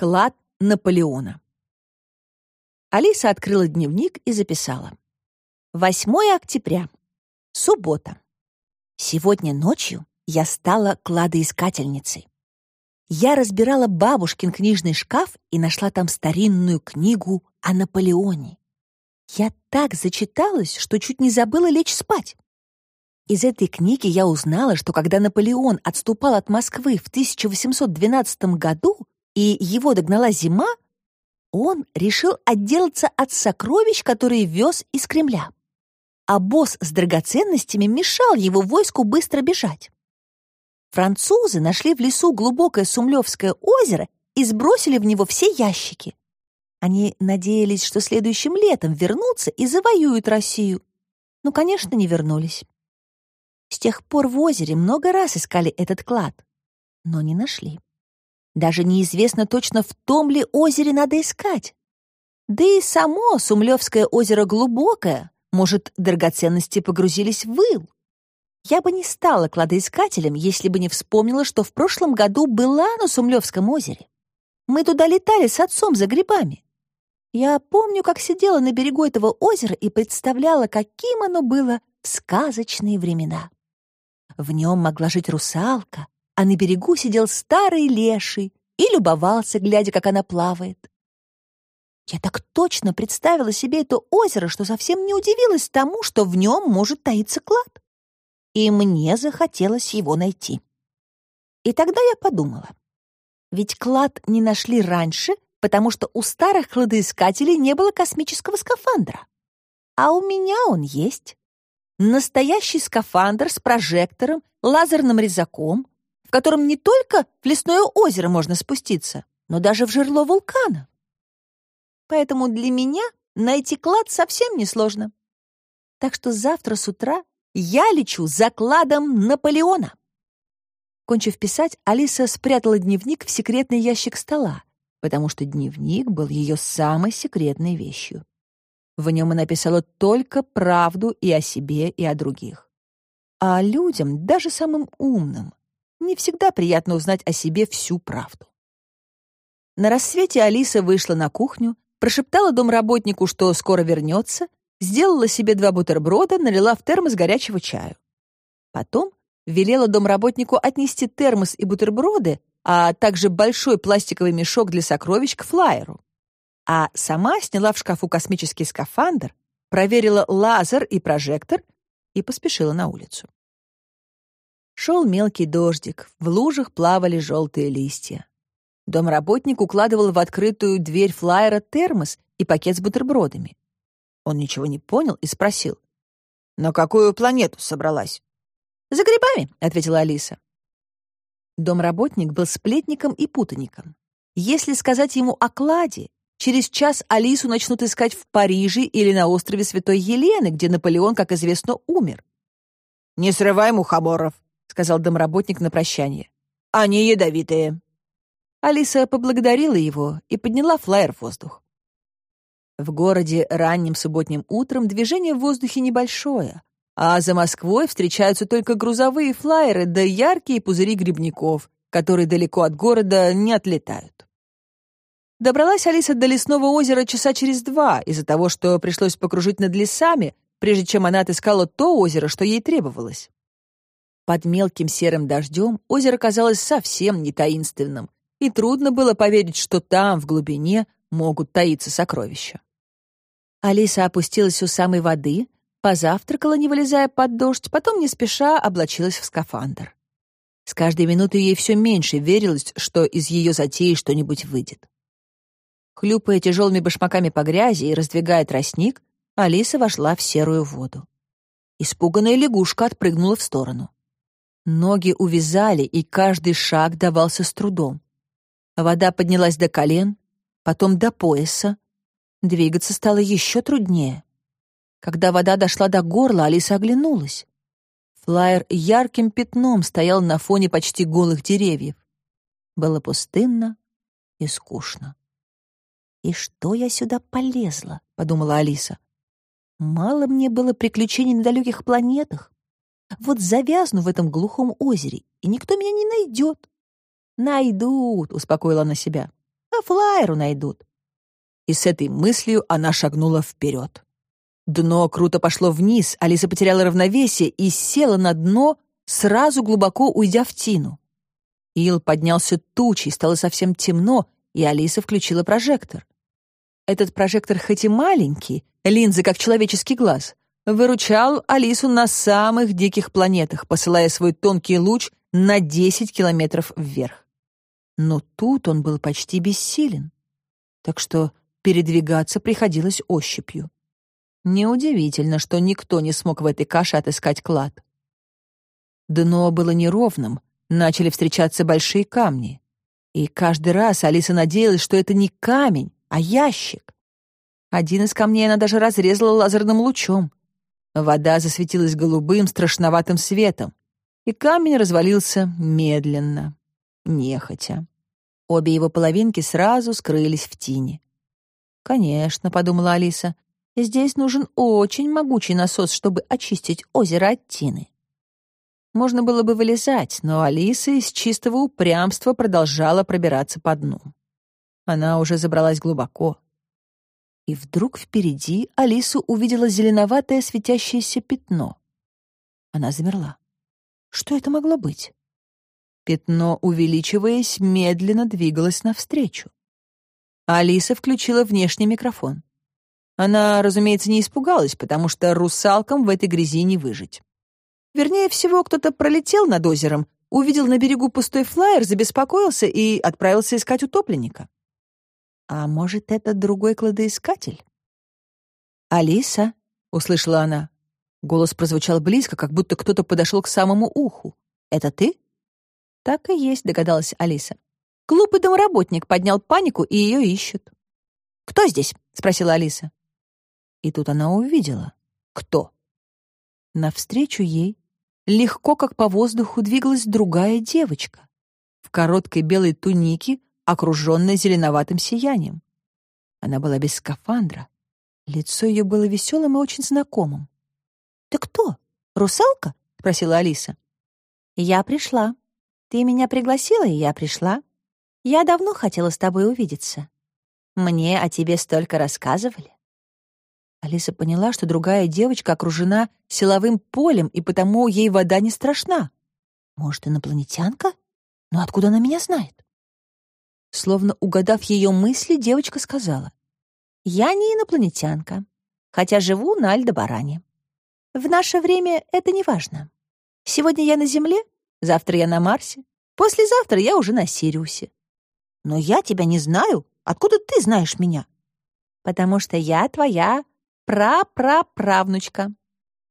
Клад Наполеона. Алиса открыла дневник и записала. 8 октября. Суббота. Сегодня ночью я стала кладоискательницей. Я разбирала бабушкин книжный шкаф и нашла там старинную книгу о Наполеоне. Я так зачиталась, что чуть не забыла лечь спать. Из этой книги я узнала, что когда Наполеон отступал от Москвы в 1812 году, и его догнала зима, он решил отделаться от сокровищ, которые вез из Кремля. А босс с драгоценностями мешал его войску быстро бежать. Французы нашли в лесу глубокое Сумлевское озеро и сбросили в него все ящики. Они надеялись, что следующим летом вернутся и завоюют Россию. Но, конечно, не вернулись. С тех пор в озере много раз искали этот клад, но не нашли. Даже неизвестно точно, в том ли озере надо искать. Да и само Сумлевское озеро глубокое, может, драгоценности погрузились в ил. Я бы не стала кладоискателем, если бы не вспомнила, что в прошлом году была на Сумлевском озере. Мы туда летали с отцом за грибами. Я помню, как сидела на берегу этого озера и представляла, каким оно было в сказочные времена. В нем могла жить русалка, а на берегу сидел старый леший и любовался, глядя, как она плавает. Я так точно представила себе это озеро, что совсем не удивилась тому, что в нем может таиться клад. И мне захотелось его найти. И тогда я подумала, ведь клад не нашли раньше, потому что у старых кладоискателей не было космического скафандра. А у меня он есть. Настоящий скафандр с прожектором, лазерным резаком, в котором не только в лесное озеро можно спуститься, но даже в жерло вулкана. Поэтому для меня найти клад совсем несложно. Так что завтра с утра я лечу за кладом Наполеона. Кончив писать, Алиса спрятала дневник в секретный ящик стола, потому что дневник был ее самой секретной вещью. В нем она писала только правду и о себе, и о других. А людям, даже самым умным, не всегда приятно узнать о себе всю правду. На рассвете Алиса вышла на кухню, прошептала домработнику, что скоро вернется, сделала себе два бутерброда, налила в термос горячего чаю. Потом велела домработнику отнести термос и бутерброды, а также большой пластиковый мешок для сокровищ к флайеру. А сама сняла в шкафу космический скафандр, проверила лазер и прожектор и поспешила на улицу. Шел мелкий дождик, в лужах плавали желтые листья. Домработник укладывал в открытую дверь флайера термос и пакет с бутербродами. Он ничего не понял и спросил. «На какую планету собралась?» «За грибами», — ответила Алиса. Домработник был сплетником и путаником. Если сказать ему о кладе, через час Алису начнут искать в Париже или на острове Святой Елены, где Наполеон, как известно, умер. «Не срывай мухоморов», — сказал домработник на прощание. «Они ядовитые». Алиса поблагодарила его и подняла флаер в воздух. В городе ранним субботним утром движение в воздухе небольшое, а за Москвой встречаются только грузовые флайеры да яркие пузыри грибников, которые далеко от города не отлетают. Добралась Алиса до лесного озера часа через два из-за того, что пришлось покружить над лесами, прежде чем она отыскала то озеро, что ей требовалось. Под мелким серым дождем озеро казалось совсем не таинственным, и трудно было поверить, что там, в глубине, могут таиться сокровища. Алиса опустилась у самой воды, позавтракала, не вылезая под дождь, потом не спеша облачилась в скафандр. С каждой минутой ей все меньше верилось, что из ее затеи что-нибудь выйдет. Хлюпая тяжелыми башмаками по грязи и раздвигая тростник, Алиса вошла в серую воду. Испуганная лягушка отпрыгнула в сторону. Ноги увязали, и каждый шаг давался с трудом. Вода поднялась до колен, потом до пояса. Двигаться стало еще труднее. Когда вода дошла до горла, Алиса оглянулась. Флайер ярким пятном стоял на фоне почти голых деревьев. Было пустынно и скучно. «И что я сюда полезла?» — подумала Алиса. «Мало мне было приключений на далеких планетах. Вот завязну в этом глухом озере, и никто меня не найдет. Найдут, успокоила она себя. по флайеру найдут. И с этой мыслью она шагнула вперед. Дно круто пошло вниз, Алиса потеряла равновесие и села на дно, сразу глубоко уйдя в тину. Ил поднялся тучей, стало совсем темно, и Алиса включила прожектор. Этот прожектор хоть и маленький, линзы как человеческий глаз, выручал Алису на самых диких планетах, посылая свой тонкий луч на 10 километров вверх. Но тут он был почти бессилен, так что передвигаться приходилось ощупью. Неудивительно, что никто не смог в этой каше отыскать клад. Дно было неровным, начали встречаться большие камни. И каждый раз Алиса надеялась, что это не камень, а ящик. Один из камней она даже разрезала лазерным лучом. Вода засветилась голубым, страшноватым светом, и камень развалился медленно, нехотя. Обе его половинки сразу скрылись в тени. «Конечно», — подумала Алиса, — «здесь нужен очень могучий насос, чтобы очистить озеро от тины». Можно было бы вылезать, но Алиса из чистого упрямства продолжала пробираться по дну. Она уже забралась глубоко. И вдруг впереди Алиса увидела зеленоватое светящееся пятно. Она замерла. Что это могло быть? Пятно, увеличиваясь, медленно двигалось навстречу. Алиса включила внешний микрофон. Она, разумеется, не испугалась, потому что русалкам в этой грязи не выжить. Вернее всего, кто-то пролетел над озером, увидел на берегу пустой флаер, забеспокоился и отправился искать утопленника. А может, это другой кладоискатель? «Алиса?» — услышала она. Голос прозвучал близко, как будто кто-то подошел к самому уху. «Это ты?» «Так и есть», — догадалась Алиса. Глупый домработник поднял панику, и ее ищут. «Кто здесь?» — спросила Алиса. И тут она увидела. Кто? Навстречу ей, легко как по воздуху, двигалась другая девочка в короткой белой тунике, окруженной зеленоватым сиянием. Она была без скафандра. Лицо ее было веселым и очень знакомым. «Ты кто? Русалка?» — спросила Алиса. «Я пришла. Ты меня пригласила, и я пришла. Я давно хотела с тобой увидеться. Мне о тебе столько рассказывали». Алиса поняла, что другая девочка окружена силовым полем, и потому ей вода не страшна. Может, инопланетянка? Но откуда она меня знает? Словно угадав ее мысли, девочка сказала. «Я не инопланетянка, хотя живу на Альдебаране. В наше время это не важно. Сегодня я на Земле, завтра я на Марсе, послезавтра я уже на Сириусе. Но я тебя не знаю. Откуда ты знаешь меня? Потому что я твоя прапраправнучка.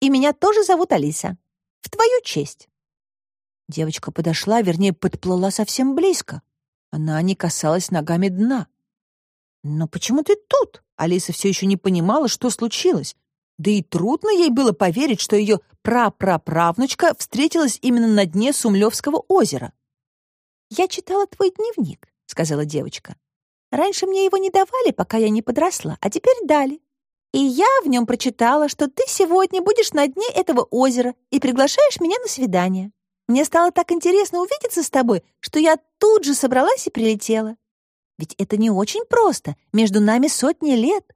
И меня тоже зовут Алиса. В твою честь. Девочка подошла, вернее, подплыла совсем близко. Она не касалась ногами дна. «Но почему ты тут?» Алиса все еще не понимала, что случилось. Да и трудно ей было поверить, что ее прапраправнучка встретилась именно на дне Сумлевского озера. «Я читала твой дневник», — сказала девочка. «Раньше мне его не давали, пока я не подросла, а теперь дали. И я в нем прочитала, что ты сегодня будешь на дне этого озера и приглашаешь меня на свидание. Мне стало так интересно увидеться с тобой, что я тут же собралась и прилетела. Ведь это не очень просто, между нами сотни лет.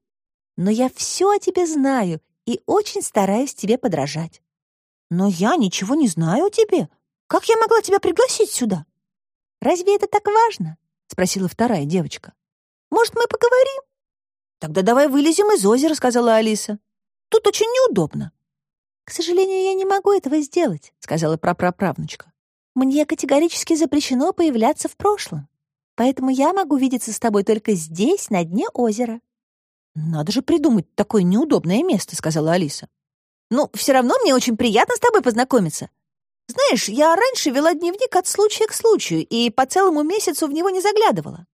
Но я все о тебе знаю и очень стараюсь тебе подражать. Но я ничего не знаю о тебе. Как я могла тебя пригласить сюда? Разве это так важно? Спросила вторая девочка. Может, мы поговорим? «Тогда давай вылезем из озера», — сказала Алиса. «Тут очень неудобно». «К сожалению, я не могу этого сделать», — сказала прапраправнучка. «Мне категорически запрещено появляться в прошлом, поэтому я могу видеться с тобой только здесь, на дне озера». «Надо же придумать такое неудобное место», — сказала Алиса. «Ну, все равно мне очень приятно с тобой познакомиться. Знаешь, я раньше вела дневник от случая к случаю и по целому месяцу в него не заглядывала.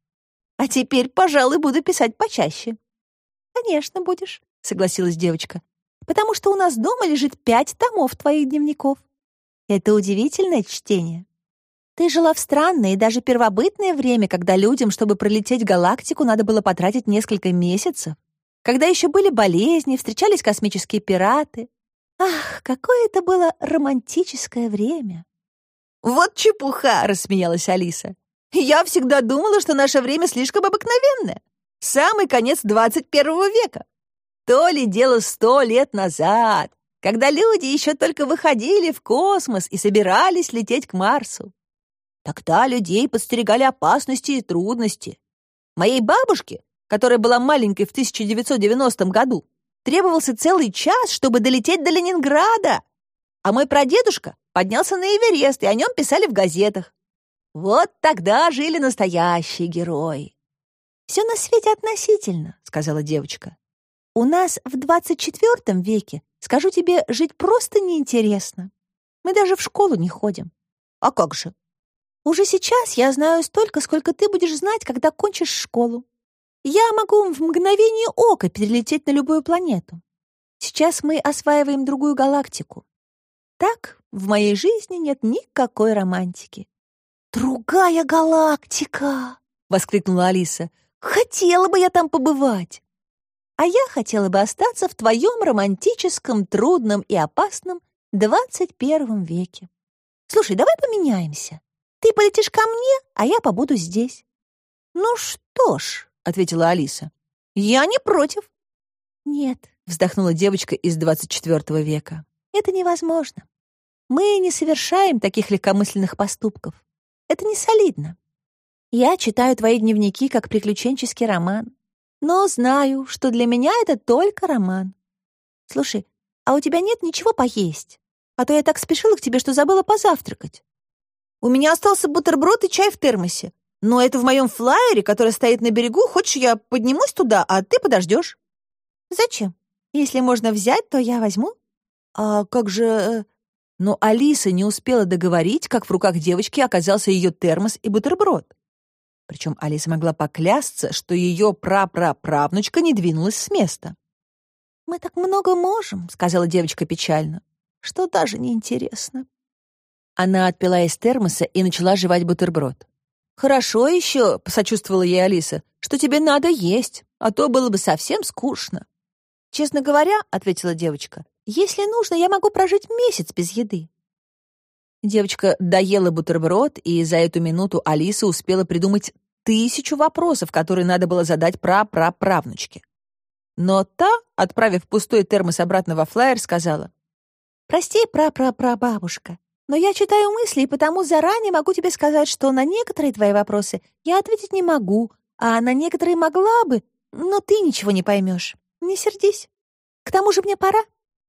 А теперь, пожалуй, буду писать почаще. «Конечно будешь», — согласилась девочка, «потому что у нас дома лежит пять томов твоих дневников. Это удивительное чтение. Ты жила в странное и даже первобытное время, когда людям, чтобы пролететь галактику, надо было потратить несколько месяцев, когда еще были болезни, встречались космические пираты. Ах, какое это было романтическое время!» «Вот чепуха!» — рассмеялась Алиса. Я всегда думала, что наше время слишком обыкновенное. Самый конец 21 века. То ли дело сто лет назад, когда люди еще только выходили в космос и собирались лететь к Марсу. Тогда людей подстерегали опасности и трудности. Моей бабушке, которая была маленькой в 1990 году, требовался целый час, чтобы долететь до Ленинграда. А мой прадедушка поднялся на Эверест, и о нем писали в газетах. Вот тогда жили настоящие герои. «Все на свете относительно», — сказала девочка. «У нас в 24 веке, скажу тебе, жить просто неинтересно. Мы даже в школу не ходим. А как же? Уже сейчас я знаю столько, сколько ты будешь знать, когда кончишь школу. Я могу в мгновение ока перелететь на любую планету. Сейчас мы осваиваем другую галактику. Так, в моей жизни нет никакой романтики. «Другая галактика!» — воскликнула Алиса. «Хотела бы я там побывать!» «А я хотела бы остаться в твоем романтическом, трудном и опасном двадцать первом веке. Слушай, давай поменяемся. Ты полетишь ко мне, а я побуду здесь». «Ну что ж», — ответила Алиса. «Я не против». «Нет», — вздохнула девочка из двадцать четвертого века. «Это невозможно. Мы не совершаем таких легкомысленных поступков. Это не солидно. Я читаю твои дневники как приключенческий роман, но знаю, что для меня это только роман. Слушай, а у тебя нет ничего поесть? А то я так спешила к тебе, что забыла позавтракать. У меня остался бутерброд и чай в термосе. Но это в моем флайере, который стоит на берегу. Хочешь, я поднимусь туда, а ты подождешь? Зачем? Если можно взять, то я возьму. А как же... Э, но Алиса не успела договорить, как в руках девочки оказался ее термос и бутерброд. Причем Алиса могла поклясться, что ее прапраправнучка не двинулась с места. «Мы так много можем», — сказала девочка печально, — «что даже неинтересно». Она отпила из термоса и начала жевать бутерброд. «Хорошо еще», — посочувствовала ей Алиса, — «что тебе надо есть, а то было бы совсем скучно». «Честно говоря», — ответила девочка, — «если нужно, я могу прожить месяц без еды». Девочка доела бутерброд, и за эту минуту Алиса успела придумать тысячу вопросов, которые надо было задать пра-пра-правнучке. Но та, отправив пустой термос обратно во флайер, сказала, «Прости, пра-пра-пра-бабушка, но я читаю мысли, и потому заранее могу тебе сказать, что на некоторые твои вопросы я ответить не могу, а на некоторые могла бы, но ты ничего не поймешь. Не сердись. К тому же мне пора.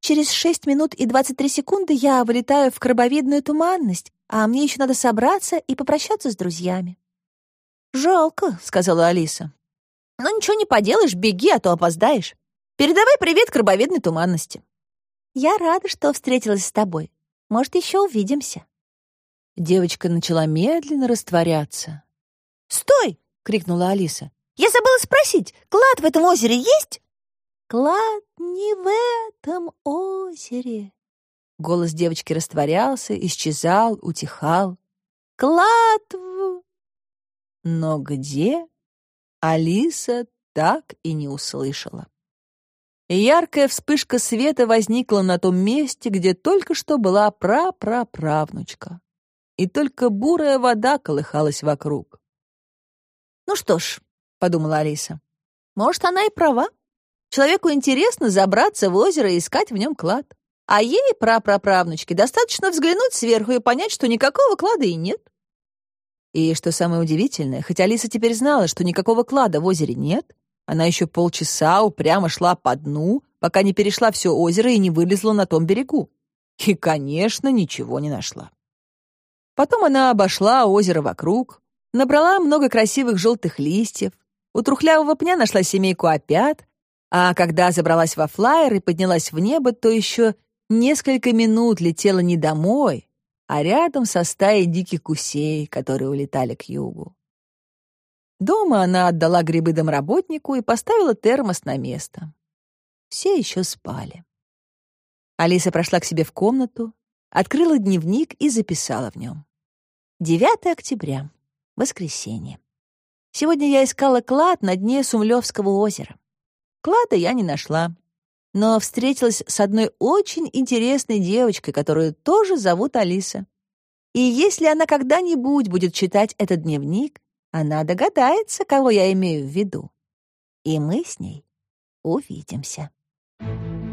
Через шесть минут и двадцать три секунды я вылетаю в крабовидную туманность, а мне еще надо собраться и попрощаться с друзьями. «Жалко», — сказала Алиса. «Ну ничего не поделаешь, беги, а то опоздаешь. Передавай привет крабовидной туманности». «Я рада, что встретилась с тобой. Может, еще увидимся». Девочка начала медленно растворяться. «Стой!» — крикнула Алиса. «Я забыла спросить, клад в этом озере есть?» «Клад не в этом озере». Голос девочки растворялся, исчезал, утихал. «Клад в...» Но где? Алиса так и не услышала. Яркая вспышка света возникла на том месте, где только что была прапраправнучка. И только бурая вода колыхалась вокруг. «Ну что ж», — подумала Алиса, — «может, она и права. Человеку интересно забраться в озеро и искать в нем клад. А ей, прапраправнучке, достаточно взглянуть сверху и понять, что никакого клада и нет. И что самое удивительное, хоть Алиса теперь знала, что никакого клада в озере нет, она еще полчаса упрямо шла по дну, пока не перешла все озеро и не вылезла на том берегу. И, конечно, ничего не нашла. Потом она обошла озеро вокруг, набрала много красивых желтых листьев, у трухлявого пня нашла семейку опят, а когда забралась во флайер и поднялась в небо, то еще несколько минут летела не домой, а рядом со стаей диких гусей, которые улетали к югу. Дома она отдала грибы домработнику и поставила термос на место. Все еще спали. Алиса прошла к себе в комнату, открыла дневник и записала в нем. 9 октября. Воскресенье. Сегодня я искала клад на дне Сумлевского озера. Клада я не нашла, но встретилась с одной очень интересной девочкой, которую тоже зовут Алиса. И если она когда-нибудь будет читать этот дневник, она догадается, кого я имею в виду. И мы с ней увидимся. Thank you.